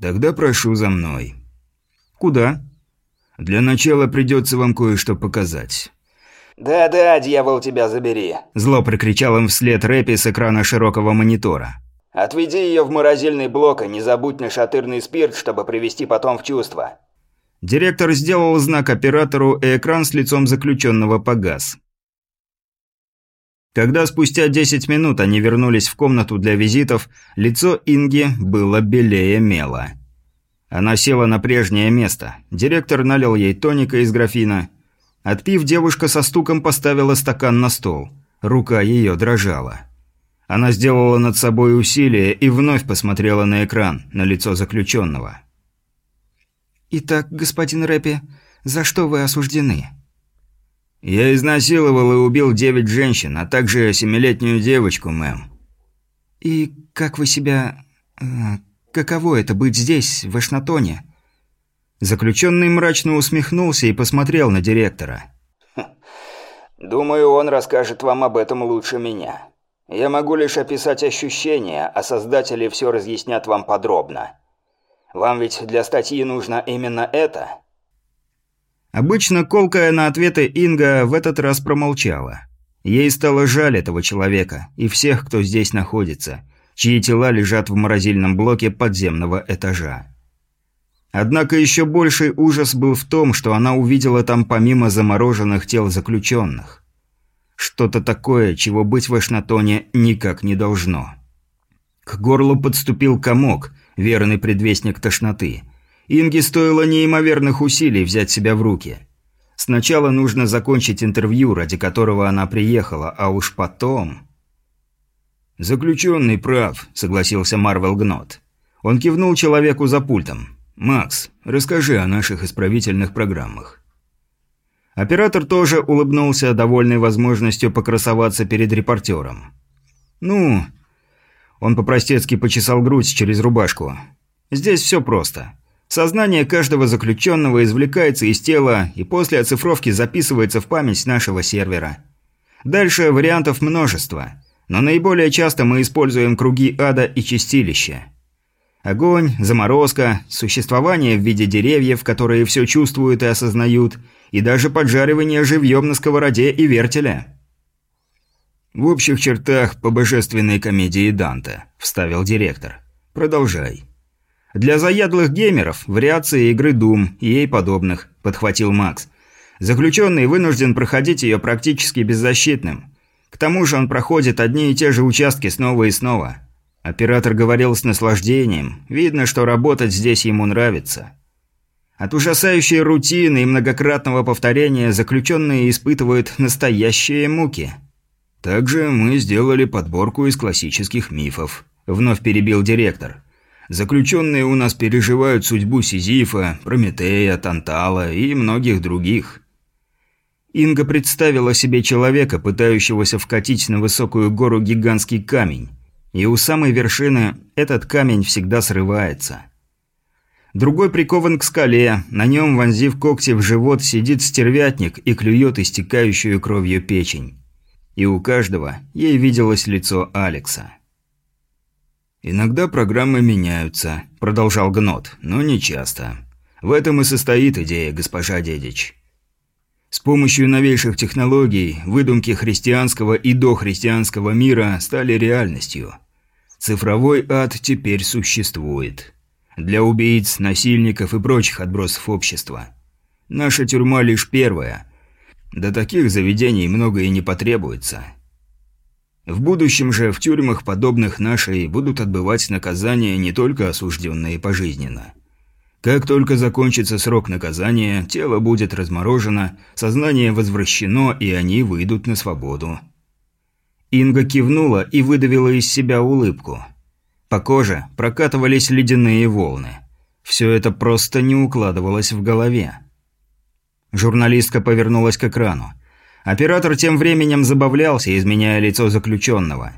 Speaker 4: «Тогда прошу за мной».
Speaker 6: «Куда?»
Speaker 4: «Для начала придется вам кое-что показать».
Speaker 5: «Да-да, дьявол, тебя забери!»
Speaker 4: Зло прикричал им вслед Рэпи с экрана широкого монитора.
Speaker 5: «Отведи ее в морозильный блок и не забудь нашатырный спирт, чтобы привести потом в чувство».
Speaker 4: Директор сделал знак оператору, и экран с лицом заключенного погас. Когда спустя 10 минут они вернулись в комнату для визитов, лицо Инги было белее мела. Она села на прежнее место. Директор налил ей тоника из графина. Отпив, девушка со стуком поставила стакан на стол. Рука ее дрожала. Она сделала над собой усилие и вновь посмотрела на экран, на лицо заключенного.
Speaker 6: «Итак, господин Рэппи, за что вы осуждены?»
Speaker 4: «Я изнасиловал и убил девять женщин, а также семилетнюю девочку, мэм».
Speaker 6: «И как вы себя... Э, каково это быть здесь, в Эшнатоне?»
Speaker 4: Заключенный мрачно усмехнулся и посмотрел на директора.
Speaker 5: «Думаю, он расскажет вам об этом лучше меня. Я могу лишь описать ощущения, а создатели все разъяснят вам подробно. Вам ведь для статьи нужно именно это?»
Speaker 4: Обычно, колкая на ответы, Инга в этот раз промолчала. Ей стало жаль этого человека и всех, кто здесь находится, чьи тела лежат в морозильном блоке подземного этажа. Однако еще больший ужас был в том, что она увидела там помимо замороженных тел заключенных. Что-то такое, чего быть в Эшнатоне никак не должно. К горлу подступил комок, верный предвестник тошноты. Инге стоило неимоверных усилий взять себя в руки. Сначала нужно закончить интервью, ради которого она приехала, а уж потом... «Заключенный прав», — согласился Марвел Гнот. Он кивнул человеку за пультом. «Макс, расскажи о наших исправительных программах». Оператор тоже улыбнулся, довольный возможностью покрасоваться перед репортером. «Ну, он по-простецки почесал грудь через рубашку. «Здесь все просто. Сознание каждого заключенного извлекается из тела и после оцифровки записывается в память нашего сервера. Дальше вариантов множество, но наиболее часто мы используем круги ада и чистилища. Огонь, заморозка, существование в виде деревьев, которые все чувствуют и осознают, и даже поджаривание живьем на сковороде и вертеле». «В общих чертах по божественной комедии Данте», – вставил директор. «Продолжай». «Для заядлых геймеров – вариации игры Doom и ей подобных», – подхватил Макс. «Заключенный вынужден проходить ее практически беззащитным. К тому же он проходит одни и те же участки снова и снова». Оператор говорил с наслаждением. Видно, что работать здесь ему нравится. От ужасающей рутины и многократного повторения заключенные испытывают настоящие муки – «Также мы сделали подборку из классических мифов», – вновь перебил директор. «Заключенные у нас переживают судьбу Сизифа, Прометея, Тантала и многих других». Инга представила себе человека, пытающегося вкатить на высокую гору гигантский камень. И у самой вершины этот камень всегда срывается. Другой прикован к скале, на нем, вонзив когти в живот, сидит стервятник и клюет истекающую кровью печень и у каждого ей виделось лицо Алекса. «Иногда программы меняются», – продолжал Гнот, – «но не часто. В этом и состоит идея, госпожа Дедич. С помощью новейших технологий выдумки христианского и дохристианского мира стали реальностью. Цифровой ад теперь существует. Для убийц, насильников и прочих отбросов общества. Наша тюрьма лишь первая – до таких заведений много и не потребуется. В будущем же в тюрьмах, подобных нашей, будут отбывать наказания не только осужденные пожизненно. Как только закончится срок наказания, тело будет разморожено, сознание возвращено, и они выйдут на свободу. Инга кивнула и выдавила из себя улыбку. По коже прокатывались ледяные волны. Все это просто не укладывалось в голове. Журналистка повернулась к экрану. Оператор тем временем забавлялся, изменяя лицо заключенного.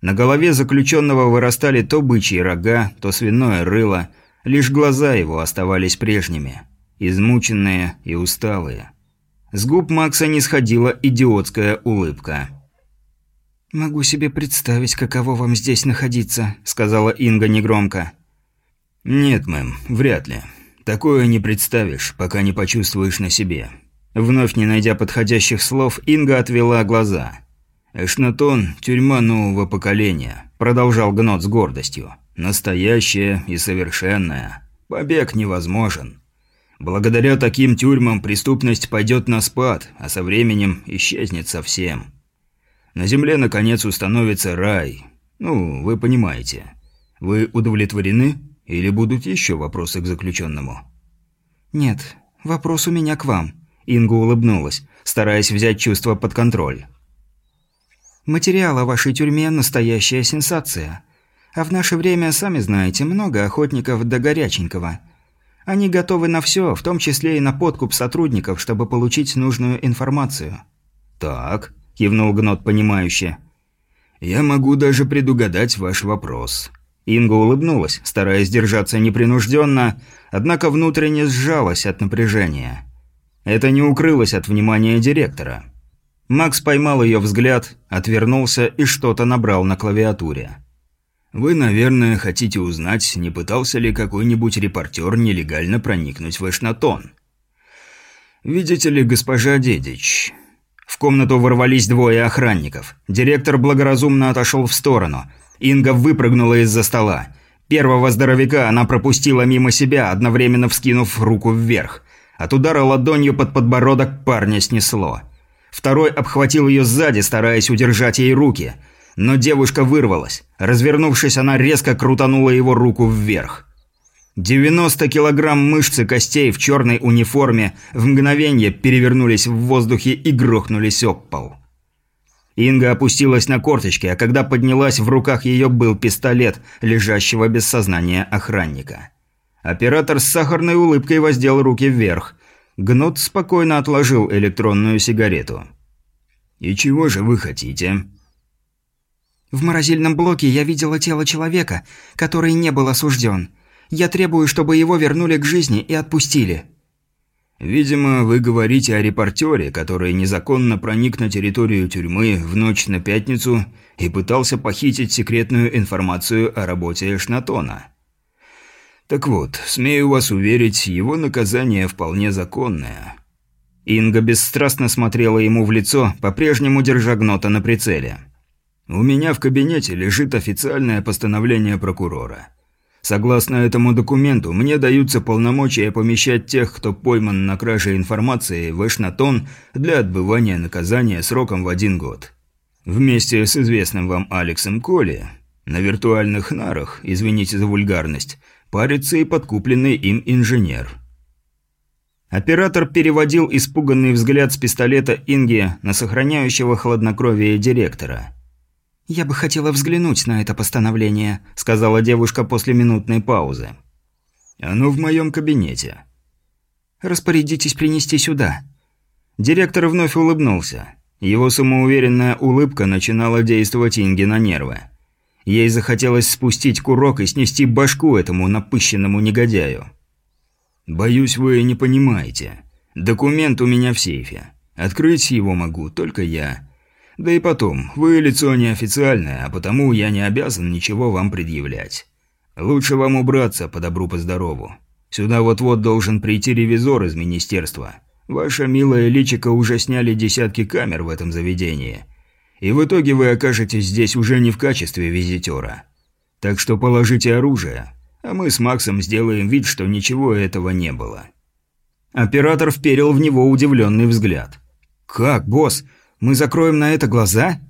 Speaker 4: На голове заключенного вырастали то бычьи рога, то свиное рыло, лишь глаза его оставались прежними, измученные и усталые. С губ Макса не сходила идиотская улыбка.
Speaker 6: «Могу себе представить, каково вам здесь находиться», — сказала Инга негромко.
Speaker 4: «Нет, мэм, вряд ли. Такое не представишь, пока не почувствуешь на себе». Вновь не найдя подходящих слов, Инга отвела глаза. «Эшнатон – тюрьма нового поколения», – продолжал Гнот с гордостью. «Настоящая и совершенная. Побег невозможен. Благодаря таким тюрьмам преступность пойдет на спад, а со временем исчезнет совсем. На земле, наконец, установится рай. Ну, вы понимаете. Вы удовлетворены? Или будут еще вопросы к заключенному?»
Speaker 6: «Нет, вопрос у меня к вам», Инга улыбнулась, стараясь взять чувство под контроль. «Материал о вашей тюрьме – настоящая сенсация. А в наше время, сами знаете, много охотников до горяченького. Они готовы на все, в том числе и на подкуп сотрудников, чтобы получить нужную информацию».
Speaker 4: «Так», – кивнул Гнот понимающе. «Я могу даже предугадать ваш вопрос». Инга улыбнулась, стараясь держаться непринужденно, однако внутренне сжалась от напряжения. Это не укрылось от внимания директора. Макс поймал ее взгляд, отвернулся и что-то набрал на клавиатуре. «Вы, наверное, хотите узнать, не пытался ли какой-нибудь репортер нелегально проникнуть в Эшнатон?» «Видите ли, госпожа Дедич...» В комнату ворвались двое охранников. Директор благоразумно отошел в сторону. Инга выпрыгнула из-за стола. Первого здоровяка она пропустила мимо себя, одновременно вскинув руку вверх. От удара ладонью под подбородок парня снесло. Второй обхватил ее сзади, стараясь удержать ей руки. Но девушка вырвалась. Развернувшись, она резко крутанула его руку вверх. 90 килограмм мышц и костей в черной униформе в мгновение перевернулись в воздухе и грохнулись об пол. Инга опустилась на корточки, а когда поднялась, в руках ее был пистолет, лежащего без сознания охранника. Оператор с сахарной улыбкой воздел руки вверх. Гнут спокойно отложил электронную сигарету. «И чего же вы хотите?»
Speaker 6: «В морозильном блоке я видела тело человека, который не был осужден. Я требую, чтобы его вернули к жизни и отпустили».
Speaker 4: «Видимо, вы говорите о репортере, который незаконно проник на территорию тюрьмы в ночь на пятницу и пытался похитить секретную информацию о работе Эшнатона». Так вот, смею вас уверить, его наказание вполне законное. Инга бесстрастно смотрела ему в лицо, по-прежнему держа гнота на прицеле. У меня в кабинете лежит официальное постановление прокурора. Согласно этому документу, мне даются полномочия помещать тех, кто пойман на краже информации, в Эшнатон для отбывания наказания сроком в один год. Вместе с известным вам Алексом Коли на виртуальных нарах, извините за вульгарность, парится и подкупленный им инженер. Оператор переводил испуганный взгляд с пистолета Инги на сохраняющего хладнокровие директора.
Speaker 6: «Я бы хотела взглянуть на это постановление», – сказала девушка после минутной паузы.
Speaker 4: «Оно в моем кабинете».
Speaker 6: «Распорядитесь принести сюда».
Speaker 4: Директор вновь улыбнулся. Его самоуверенная улыбка начинала действовать Инге на нервы. Ей захотелось спустить курок и снести башку этому напыщенному негодяю. «Боюсь, вы не понимаете. Документ у меня в сейфе. Открыть его могу только я. Да и потом, вы лицо неофициальное, а потому я не обязан ничего вам предъявлять. Лучше вам убраться по добру по здорову. Сюда вот-вот должен прийти ревизор из министерства. Ваша милая личика уже сняли десятки камер в этом заведении. И в итоге вы окажетесь здесь уже не в качестве визитера. Так что положите оружие, а мы с Максом сделаем вид, что ничего этого не было». Оператор вперил в него удивленный взгляд.
Speaker 6: «Как, босс? Мы закроем на это глаза?»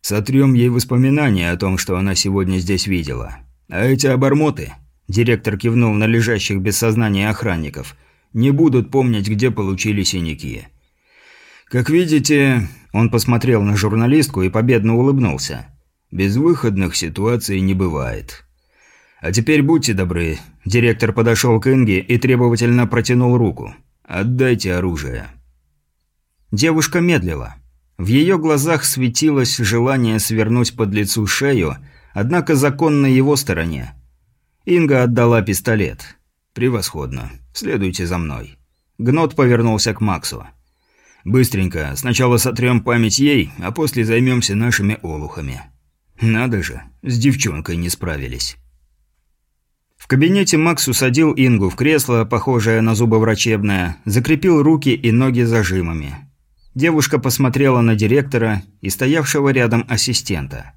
Speaker 4: «Сотрем ей воспоминания о том, что она сегодня здесь видела. А эти обормоты...» Директор кивнул на лежащих без сознания охранников. «Не будут помнить, где получили синяки. Как видите, он посмотрел на журналистку и победно улыбнулся. Безвыходных ситуаций не бывает. А теперь будьте добры. Директор подошел к Инге и требовательно протянул руку. Отдайте оружие.
Speaker 6: Девушка медлила.
Speaker 4: В ее глазах светилось желание свернуть под лицу шею, однако закон на его стороне. Инга отдала пистолет. «Превосходно. Следуйте за мной». Гнот повернулся к Максу. «Быстренько. Сначала сотрем память ей, а после займемся нашими олухами». «Надо же, с девчонкой не справились». В кабинете Макс усадил Ингу в кресло, похожее на зубоврачебное, закрепил руки и ноги зажимами. Девушка посмотрела на директора и стоявшего рядом ассистента.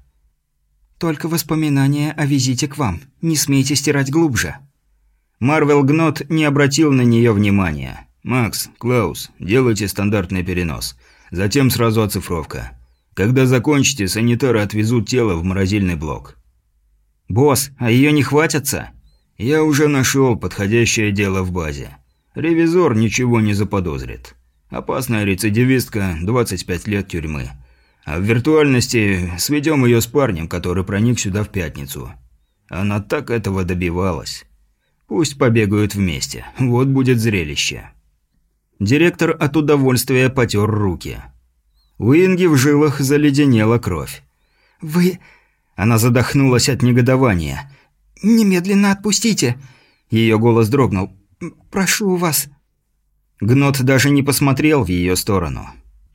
Speaker 4: «Только воспоминания о визите к вам. Не смейте стирать глубже». Марвел Гнот не обратил на нее внимания. «Макс, Клаус, делайте стандартный перенос. Затем сразу оцифровка. Когда закончите, санитары отвезут тело в морозильный блок».
Speaker 6: «Босс, а ее не хватится?»
Speaker 4: Я уже нашел подходящее дело в базе. Ревизор ничего не заподозрит. Опасная рецидивистка, 25 лет тюрьмы. А в виртуальности сведем ее с парнем, который проник сюда в пятницу. Она так этого добивалась. Пусть побегают вместе. Вот будет зрелище. Директор от удовольствия потер руки. У Инги в жилах заледенела кровь.
Speaker 6: «Вы...»
Speaker 4: Она задохнулась от негодования.
Speaker 6: «Немедленно отпустите!»
Speaker 4: Ее голос дрогнул.
Speaker 6: «Прошу вас!»
Speaker 4: Гнот даже не посмотрел в ее сторону.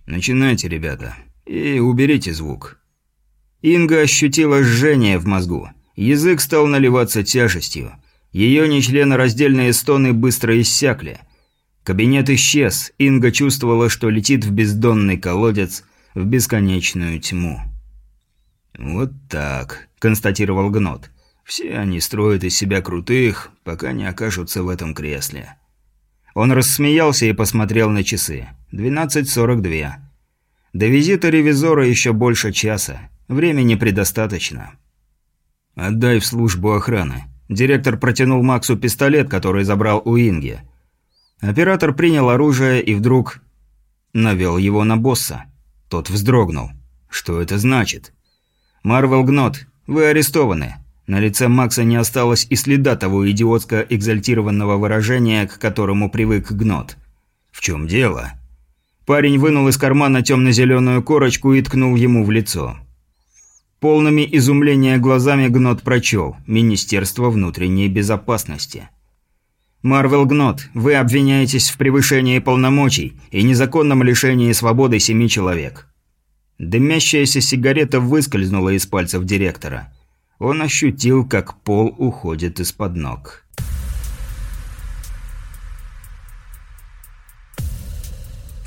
Speaker 4: «Начинайте, ребята. И уберите звук». Инга ощутила жжение в мозгу. Язык стал наливаться тяжестью. Ее нечленораздельные стоны быстро иссякли. Кабинет исчез. Инга чувствовала, что летит в бездонный колодец, в бесконечную тьму. «Вот так», – констатировал Гнот. Все они строят из себя крутых, пока не окажутся в этом кресле. Он рассмеялся и посмотрел на часы. 12.42. До визита ревизора еще больше часа. Времени предостаточно. «Отдай в службу охраны». Директор протянул Максу пистолет, который забрал у Инги. Оператор принял оружие и вдруг... навел его на босса. Тот вздрогнул. «Что это значит?» «Марвел Гнот, вы арестованы. На лице Макса не осталось и следа того идиотско-экзальтированного выражения, к которому привык Гнот. «В чем дело?» Парень вынул из кармана темно-зеленую корочку и ткнул ему в лицо. Полными изумления глазами Гнот прочел «Министерство внутренней безопасности». «Марвел Гнот, вы обвиняетесь в превышении полномочий и незаконном лишении свободы семи человек». Дымящаяся сигарета выскользнула из пальцев директора – он ощутил, как пол уходит из-под ног.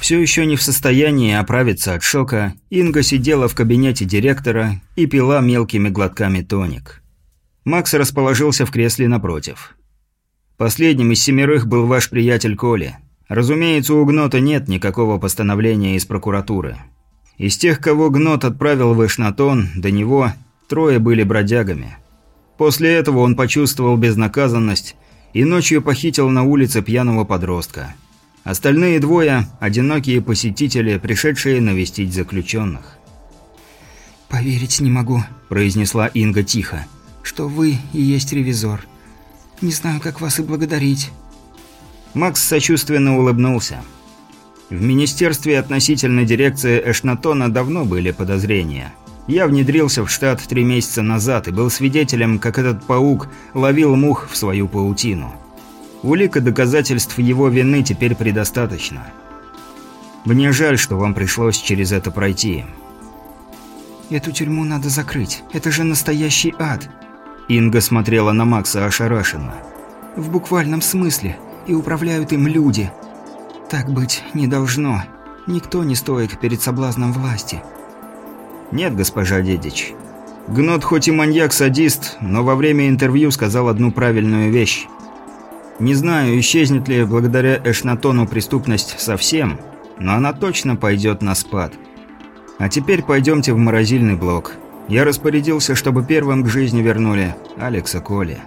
Speaker 4: Все еще не в состоянии оправиться от шока, Инга сидела в кабинете директора и пила мелкими глотками тоник. Макс расположился в кресле напротив. Последним из семерых был ваш приятель Коли. Разумеется, у Гнота нет никакого постановления из прокуратуры. Из тех, кого Гнот отправил в Эшнатон, до него Трое были бродягами. После этого он почувствовал безнаказанность и ночью похитил на улице пьяного подростка. Остальные двое – одинокие посетители, пришедшие навестить заключенных.
Speaker 6: «Поверить не могу», – произнесла Инга тихо, – «что вы и есть ревизор. Не знаю, как вас и благодарить».
Speaker 4: Макс сочувственно улыбнулся. В министерстве относительно дирекции Эшнатона давно были подозрения – я внедрился в штат три месяца назад и был свидетелем, как этот паук ловил мух в свою паутину. Улик и доказательств его вины теперь предостаточно. Мне жаль, что вам пришлось через это пройти.
Speaker 6: Эту тюрьму надо закрыть. Это же настоящий ад.
Speaker 4: Инга смотрела на Макса ошарашенно.
Speaker 6: В буквальном смысле. И управляют им люди. Так быть не должно. Никто не стоит перед соблазном власти.
Speaker 4: «Нет, госпожа Дедич. Гнот хоть и маньяк-садист, но во время интервью сказал одну правильную вещь. Не знаю, исчезнет ли благодаря Эшнатону преступность совсем, но она точно пойдет на спад. А теперь пойдемте в морозильный блок. Я распорядился, чтобы первым к жизни вернули Алекса Коли».